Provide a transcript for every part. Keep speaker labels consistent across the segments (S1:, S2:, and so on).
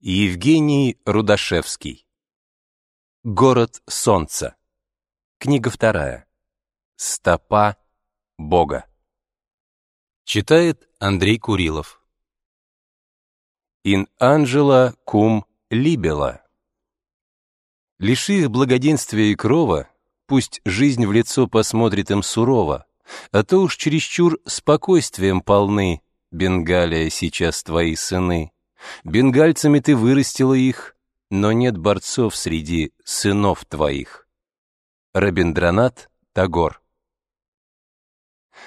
S1: Евгений Рудашевский. Город солнца. Книга вторая. Стопа Бога. Читает Андрей Курилов. In Angela cum libella. Лиши их благоденствия и крова, пусть жизнь в лицо посмотрит им сурово, а то уж чересчур спокойствием полны, Бенгалия, сейчас твои сыны. Бенгальцами ты вырастила их, но нет борцов среди сынов твоих. Рабиндранат Тагор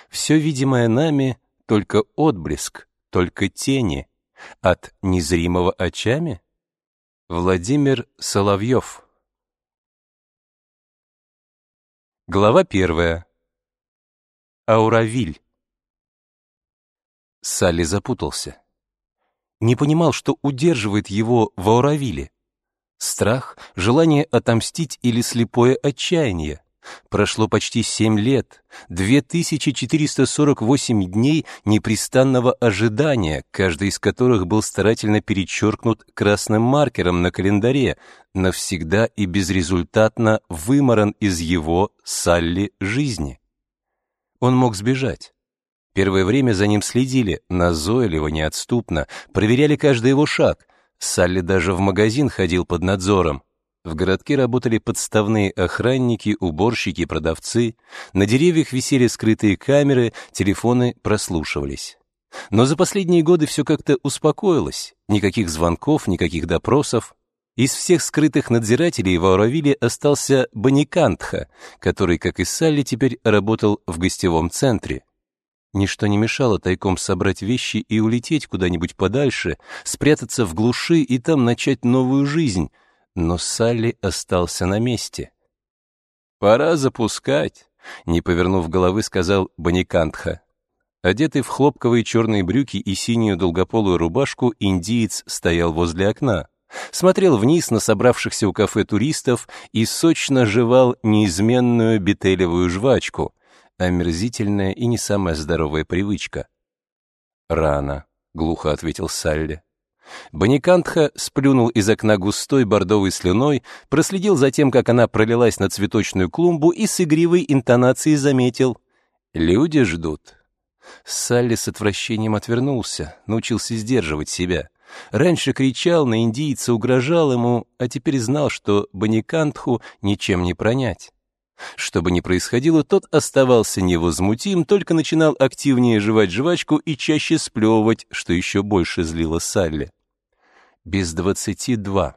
S1: Все видимое нами — только отблеск, только тени от незримого очами? Владимир Соловьев Глава первая. Ауравиль. Салли запутался не понимал, что удерживает его в Ауравиле. Страх, желание отомстить или слепое отчаяние. Прошло почти семь лет, 2448 дней непрестанного ожидания, каждый из которых был старательно перечеркнут красным маркером на календаре, навсегда и безрезультатно выморан из его, Салли, жизни. Он мог сбежать. Первое время за ним следили, назойливо, неотступно, проверяли каждый его шаг. Салли даже в магазин ходил под надзором. В городке работали подставные охранники, уборщики, продавцы. На деревьях висели скрытые камеры, телефоны прослушивались. Но за последние годы все как-то успокоилось. Никаких звонков, никаких допросов. Из всех скрытых надзирателей в Ауравиле остался Баникантха, который, как и Салли, теперь работал в гостевом центре. Ничто не мешало тайком собрать вещи и улететь куда-нибудь подальше, спрятаться в глуши и там начать новую жизнь, но Салли остался на месте. «Пора запускать», — не повернув головы, сказал Баникантха. Одетый в хлопковые черные брюки и синюю долгополую рубашку, индиец стоял возле окна, смотрел вниз на собравшихся у кафе туристов и сочно жевал неизменную бетелевую жвачку — омерзительная и не самая здоровая привычка. «Рано», — глухо ответил Салли. Баникантха сплюнул из окна густой бордовой слюной, проследил за тем, как она пролилась на цветочную клумбу и с игривой интонацией заметил. «Люди ждут». Салли с отвращением отвернулся, научился сдерживать себя. Раньше кричал, на индийца угрожал ему, а теперь знал, что Баникантху ничем не пронять. Что бы ни происходило, тот оставался невозмутим, только начинал активнее жевать жвачку и чаще сплевывать, что еще больше злило Салли. Без двадцати два.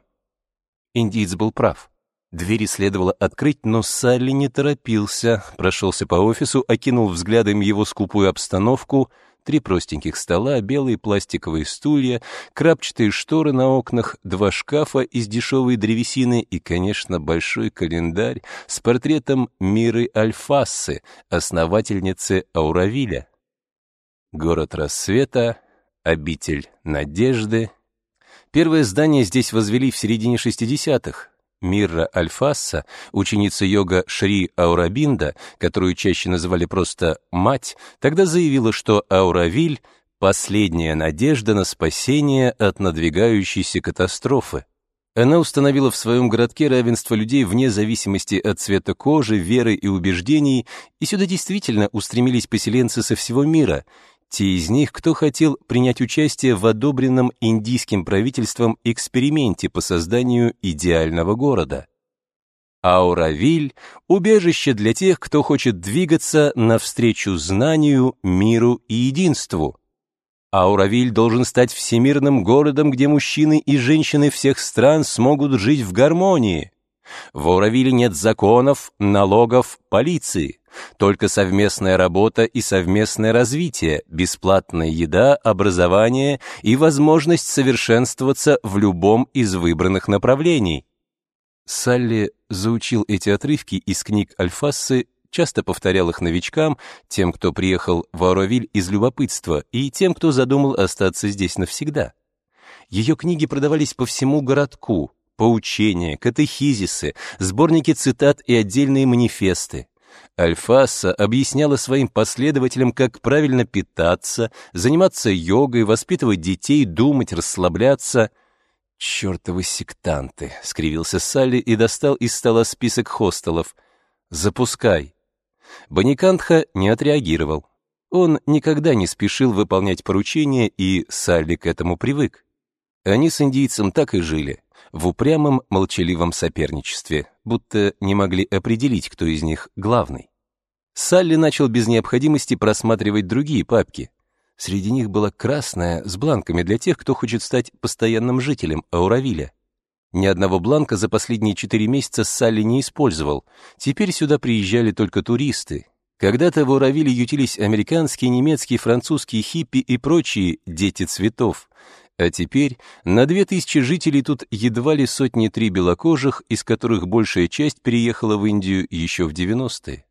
S1: Индиец был прав. Двери следовало открыть, но Салли не торопился, прошелся по офису, окинул взглядом его скупую обстановку — Три простеньких стола, белые пластиковые стулья, крапчатые шторы на окнах, два шкафа из дешевой древесины и, конечно, большой календарь с портретом Миры Альфассы, основательницы Ауравиля. Город рассвета, обитель надежды. Первое здание здесь возвели в середине 60-х. Мирра Альфасса, ученица йога Шри Аурабинда, которую чаще называли просто «мать», тогда заявила, что Ауравиль — последняя надежда на спасение от надвигающейся катастрофы. Она установила в своем городке равенство людей вне зависимости от цвета кожи, веры и убеждений, и сюда действительно устремились поселенцы со всего мира — те из них, кто хотел принять участие в одобренном индийским правительством эксперименте по созданию идеального города. Ауравиль — убежище для тех, кто хочет двигаться навстречу знанию, миру и единству. Ауравиль должен стать всемирным городом, где мужчины и женщины всех стран смогут жить в гармонии. В Ауравиле нет законов, налогов, полиции. Только совместная работа и совместное развитие, бесплатная еда, образование и возможность совершенствоваться в любом из выбранных направлений. Салли заучил эти отрывки из книг Альфассы, часто повторял их новичкам, тем, кто приехал в Ауравиль из любопытства, и тем, кто задумал остаться здесь навсегда. Ее книги продавались по всему городку, поучения, катехизисы, сборники цитат и отдельные манифесты. Альфаса объясняла своим последователям, как правильно питаться, заниматься йогой, воспитывать детей, думать, расслабляться. «Чертовы сектанты!» — скривился Салли и достал из стола список хостелов. «Запускай!» Баникантха не отреагировал. Он никогда не спешил выполнять поручения, и Салли к этому привык. Они с индийцем так и жили, в упрямом молчаливом соперничестве, будто не могли определить, кто из них главный. Салли начал без необходимости просматривать другие папки. Среди них была красная с бланками для тех, кто хочет стать постоянным жителем Ауравиля. Ни одного бланка за последние четыре месяца Салли не использовал. Теперь сюда приезжали только туристы. Когда-то в Ауравиле ютились американские, немецкие, французские хиппи и прочие дети цветов. А теперь на две тысячи жителей тут едва ли сотни три белокожих, из которых большая часть переехала в Индию еще в 90-е.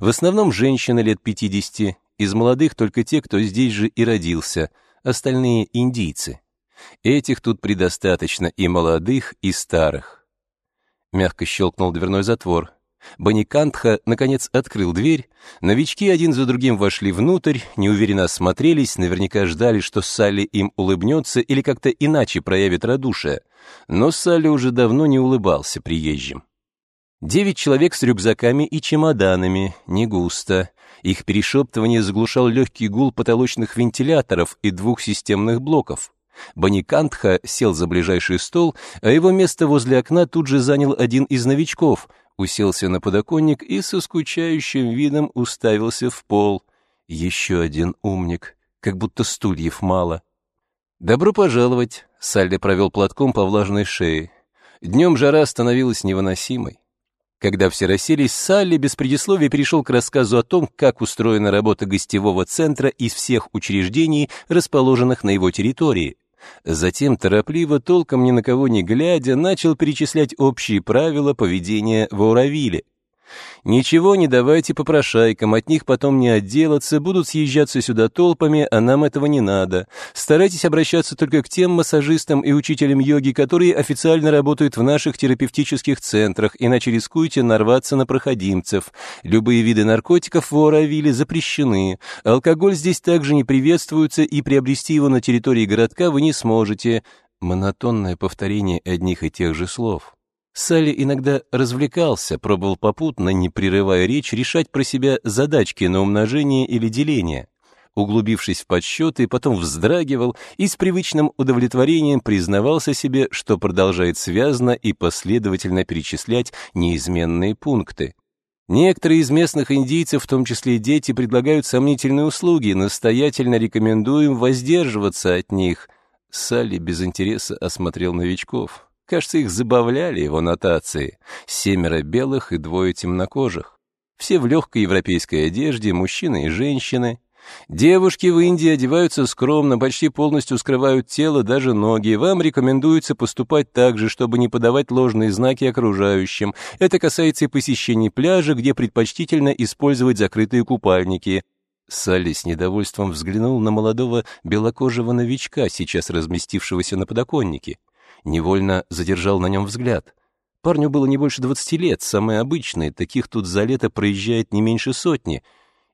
S1: В основном женщины лет 50, из молодых только те, кто здесь же и родился, остальные индийцы. Этих тут предостаточно и молодых, и старых. Мягко щелкнул дверной затвор. Баникантха, наконец, открыл дверь. Новички один за другим вошли внутрь, неуверенно осмотрелись, наверняка ждали, что Салли им улыбнется или как-то иначе проявит радушие. Но Салли уже давно не улыбался приезжим. Девять человек с рюкзаками и чемоданами, не густо. Их перешептывание заглушал легкий гул потолочных вентиляторов и двух системных блоков. Баникантха сел за ближайший стол, а его место возле окна тут же занял один из новичков, уселся на подоконник и со скучающим видом уставился в пол. Еще один умник, как будто стульев мало. «Добро пожаловать», — Салли провел платком по влажной шее. Днем жара становилась невыносимой. Когда все расселись, Салли без предисловия перешел к рассказу о том, как устроена работа гостевого центра из всех учреждений, расположенных на его территории. Затем, торопливо, толком ни на кого не глядя, начал перечислять общие правила поведения в Ауравиле. Ничего не давайте попрошайкам, от них потом не отделаться, будут съезжаться сюда толпами, а нам этого не надо. Старайтесь обращаться только к тем массажистам и учителям йоги, которые официально работают в наших терапевтических центрах, иначе рискуете нарваться на проходимцев. Любые виды наркотиков в Оравиле запрещены. Алкоголь здесь также не приветствуется, и приобрести его на территории городка вы не сможете. Монотонное повторение одних и тех же слов. Салли иногда развлекался, пробовал попутно, не прерывая речь, решать про себя задачки на умножение или деление. Углубившись в подсчеты, потом вздрагивал и с привычным удовлетворением признавался себе, что продолжает связно и последовательно перечислять неизменные пункты. Некоторые из местных индийцев, в том числе и дети, предлагают сомнительные услуги, настоятельно рекомендуем воздерживаться от них. Салли без интереса осмотрел новичков. Кажется, их забавляли его нотации. Семеро белых и двое темнокожих. Все в легкой европейской одежде, мужчины и женщины. Девушки в Индии одеваются скромно, почти полностью скрывают тело, даже ноги. Вам рекомендуется поступать так же, чтобы не подавать ложные знаки окружающим. Это касается и посещений пляжа, где предпочтительно использовать закрытые купальники. Салли с недовольством взглянул на молодого белокожего новичка, сейчас разместившегося на подоконнике невольно задержал на нем взгляд. Парню было не больше двадцати лет, самые обычные, таких тут за лето проезжает не меньше сотни.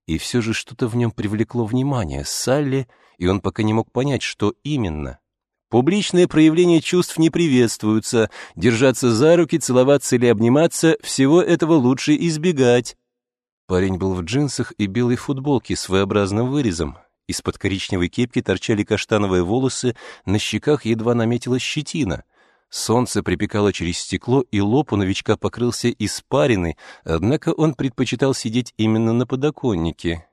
S1: И все же что-то в нем привлекло внимание Салли, и он пока не мог понять, что именно. Публичные проявления чувств не приветствуются, держаться за руки, целоваться или обниматься — всего этого лучше избегать. Парень был в джинсах и белой футболке с своеобразным вырезом, из-под коричневой кепки торчали каштановые волосы, на щеках едва наметилась щетина. Солнце припекало через стекло, и лоб у новичка покрылся испариной, однако он предпочитал сидеть именно на подоконнике.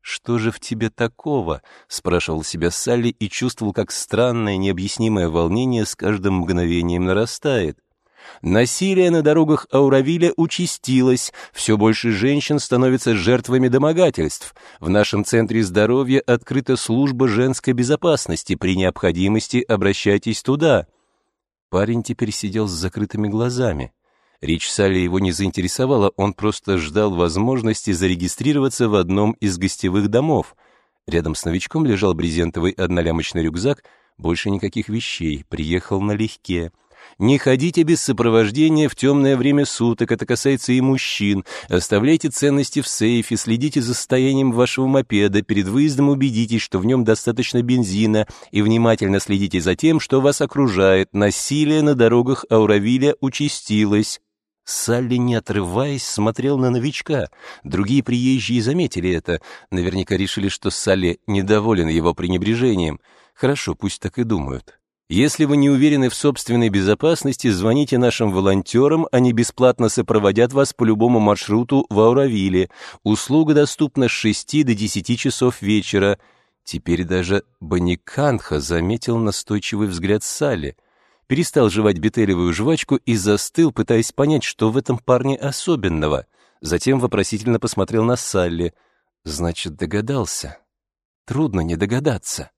S1: «Что же в тебе такого?» — спрашивал себя Салли и чувствовал, как странное необъяснимое волнение с каждым мгновением нарастает. Насилие на дорогах Ауравиля участилось, все больше женщин становятся жертвами домогательств. В нашем центре здоровья открыта служба женской безопасности, при необходимости обращайтесь туда. Парень теперь сидел с закрытыми глазами. Речь Салли его не заинтересовала, он просто ждал возможности зарегистрироваться в одном из гостевых домов. Рядом с новичком лежал брезентовый однолямочный рюкзак, больше никаких вещей, приехал налегке. Не ходите без сопровождения в темное время суток, это касается и мужчин. Оставляйте ценности в сейфе, следите за состоянием вашего мопеда, перед выездом убедитесь, что в нем достаточно бензина, и внимательно следите за тем, что вас окружает. Насилие на дорогах Ауравиля участилось. Салли, не отрываясь, смотрел на новичка. Другие приезжие заметили это. Наверняка решили, что Салли недоволен его пренебрежением. Хорошо, пусть так и думают. Если вы не уверены в собственной безопасности, звоните нашим волонтерам, они бесплатно сопроводят вас по любому маршруту в Ауравиле. Услуга доступна с 6 до 10 часов вечера. Теперь даже Баниканха заметил настойчивый взгляд Салли — перестал жевать бетелевую жвачку и застыл, пытаясь понять, что в этом парне особенного. Затем вопросительно посмотрел на Салли. Значит, догадался. Трудно не догадаться.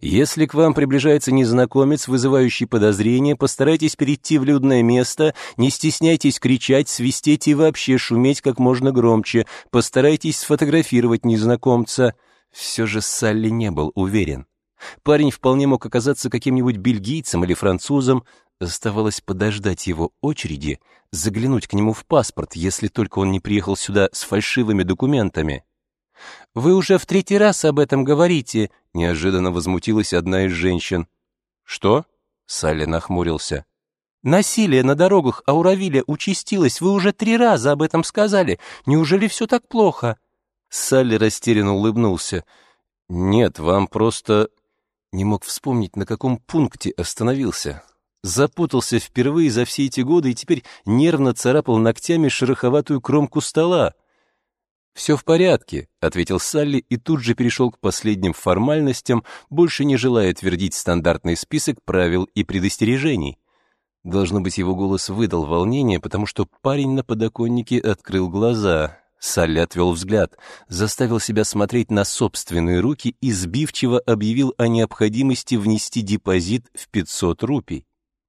S1: Если к вам приближается незнакомец, вызывающий подозрения, постарайтесь перейти в людное место, не стесняйтесь кричать, свистеть и вообще шуметь как можно громче, постарайтесь сфотографировать незнакомца. Все же Салли не был уверен. Парень вполне мог оказаться каким-нибудь бельгийцем или французом. Оставалось подождать его очереди, заглянуть к нему в паспорт, если только он не приехал сюда с фальшивыми документами. «Вы уже в третий раз об этом говорите», — неожиданно возмутилась одна из женщин. «Что?» — Салли нахмурился. «Насилие на дорогах Ауравиля участилось. Вы уже три раза об этом сказали. Неужели все так плохо?» Салли растерянно улыбнулся. «Нет, вам просто не мог вспомнить, на каком пункте остановился. Запутался впервые за все эти годы и теперь нервно царапал ногтями шероховатую кромку стола. «Все в порядке», — ответил Салли и тут же перешел к последним формальностям, больше не желая твердить стандартный список правил и предостережений. Должно быть, его голос выдал волнение, потому что парень на подоконнике открыл глаза. Салли отвел взгляд, заставил себя смотреть на собственные руки и сбивчиво объявил о необходимости внести депозит в 500 рупий.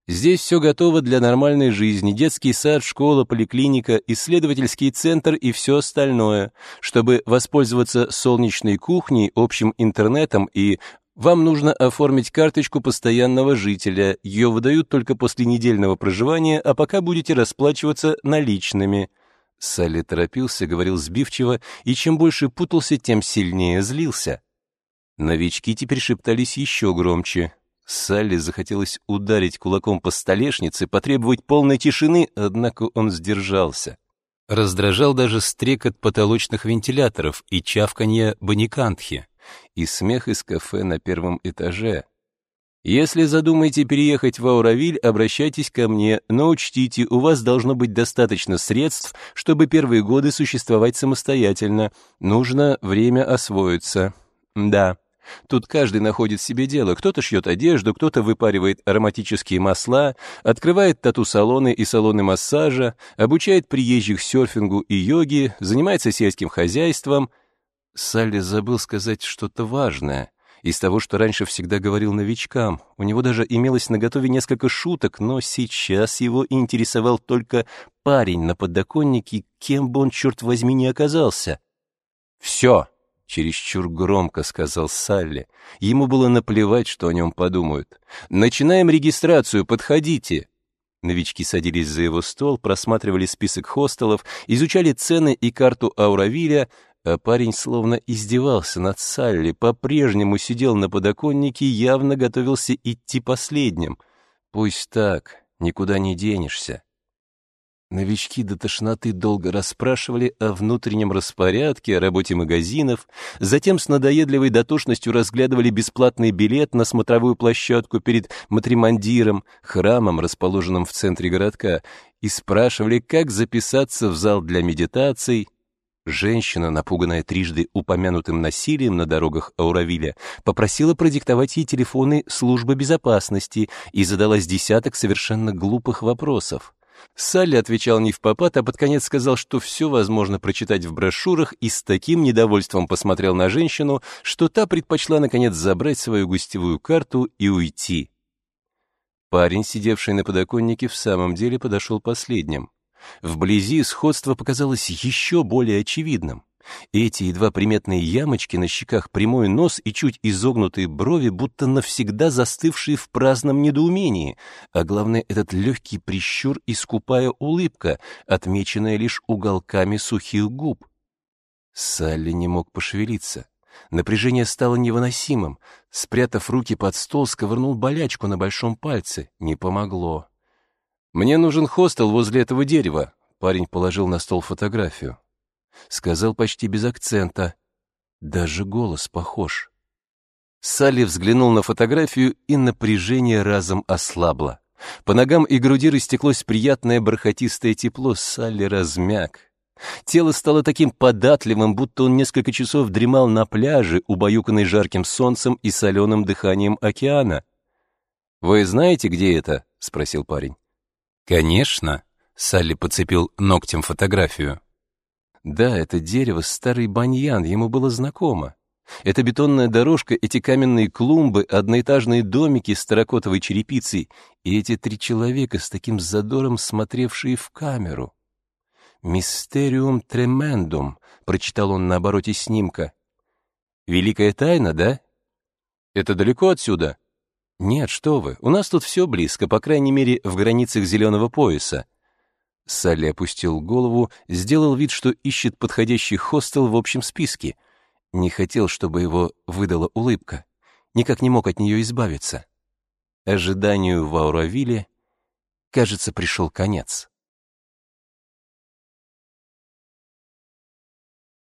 S1: Здесь все готово для нормальной жизни, детский сад, школа, поликлиника, исследовательский центр и все остальное. Чтобы воспользоваться солнечной кухней, общим интернетом и вам нужно оформить карточку постоянного жителя. Ее выдают только после недельного проживания, а пока будете расплачиваться наличными. Салли торопился, говорил сбивчиво, и чем больше путался, тем сильнее злился. Новички теперь шептались еще громче. Салли захотелось ударить кулаком по столешнице, потребовать полной тишины, однако он сдержался. Раздражал даже стрекот потолочных вентиляторов и чавканье баникантхи, и смех из кафе на первом этаже — если задумаете переехать в Ауравиль, обращайтесь ко мне, но учтите, у вас должно быть достаточно средств, чтобы первые годы существовать самостоятельно. Нужно время освоиться. Да, тут каждый находит себе дело. Кто-то шьет одежду, кто-то выпаривает ароматические масла, открывает тату-салоны и салоны массажа, обучает приезжих серфингу и йоге, занимается сельским хозяйством. Салли забыл сказать что-то важное — из того, что раньше всегда говорил новичкам. У него даже имелось наготове несколько шуток, но сейчас его интересовал только парень на подоконнике, кем бы он, черт возьми, не оказался. «Все!» — чересчур громко сказал Салли. Ему было наплевать, что о нем подумают. «Начинаем регистрацию, подходите!» Новички садились за его стол, просматривали список хостелов, изучали цены и карту Ауравиля, а парень словно издевался над Салли, по-прежнему сидел на подоконнике и явно готовился идти последним. Пусть так, никуда не денешься. Новички до тошноты долго расспрашивали о внутреннем распорядке, о работе магазинов, затем с надоедливой дотошностью разглядывали бесплатный билет на смотровую площадку перед Матримандиром, храмом, расположенным в центре городка, и спрашивали, как записаться в зал для медитаций, Женщина, напуганная трижды упомянутым насилием на дорогах Ауравиля, попросила продиктовать ей телефоны службы безопасности и задалась десяток совершенно глупых вопросов. Салли отвечал не в попад, а под конец сказал, что все возможно прочитать в брошюрах и с таким недовольством посмотрел на женщину, что та предпочла наконец забрать свою гостевую карту и уйти. Парень, сидевший на подоконнике, в самом деле подошел последним. Вблизи сходство показалось еще более очевидным. Эти едва приметные ямочки на щеках, прямой нос и чуть изогнутые брови, будто навсегда застывшие в праздном недоумении, а главное, этот легкий прищур и скупая улыбка, отмеченная лишь уголками сухих губ. Салли не мог пошевелиться. Напряжение стало невыносимым. Спрятав руки под стол, сковырнул болячку на большом пальце. Не помогло. «Мне нужен хостел возле этого дерева», — парень положил на стол фотографию. Сказал почти без акцента. Даже голос похож. Салли взглянул на фотографию, и напряжение разом ослабло. По ногам и груди растеклось приятное бархатистое тепло, Салли размяк. Тело стало таким податливым, будто он несколько часов дремал на пляже, убаюканный жарким солнцем и соленым дыханием океана. «Вы знаете, где это?» — спросил парень. «Конечно», — Салли подцепил ногтем фотографию. Да, это дерево, старый баньян, ему было знакомо. Эта бетонная дорожка, эти каменные клумбы, одноэтажные домики с терракотовой черепицей и эти три человека с таким задором смотревшие в камеру. «Мистериум тремендум», — прочитал он на обороте снимка. «Великая тайна, да?» «Это далеко отсюда?» «Нет, что вы, у нас тут все близко, по крайней мере, в границах зеленого пояса. Салли опустил голову, сделал вид, что ищет подходящий хостел в общем списке. Не хотел, чтобы его выдала улыбка. Никак не мог от нее избавиться. Ожиданию в Ауравиле, кажется, пришел конец.